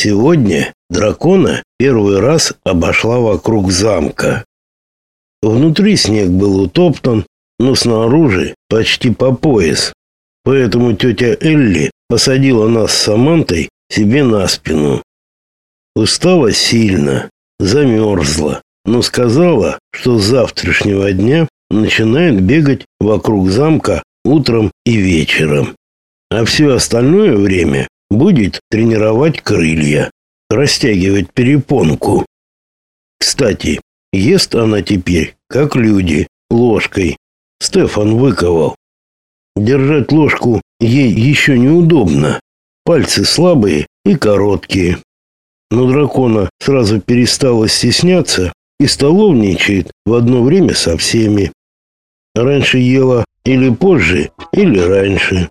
Сегодня дракона первый раз обошла вокруг замка. Внутри снег был утоптан, но снаружи почти по пояс. Поэтому тетя Элли посадила нас с Самантой себе на спину. Устала сильно, замерзла, но сказала, что с завтрашнего дня начинает бегать вокруг замка утром и вечером. А все остальное время будет тренировать крылья, растягивать перепонку. Кстати, ест она теперь, как люди, ложкой. Стефан выковал. Держать ложку ей еще неудобно. Пальцы слабые и короткие. Но дракона сразу перестала стесняться и столовничает в одно время со всеми. Раньше ела или позже, или раньше.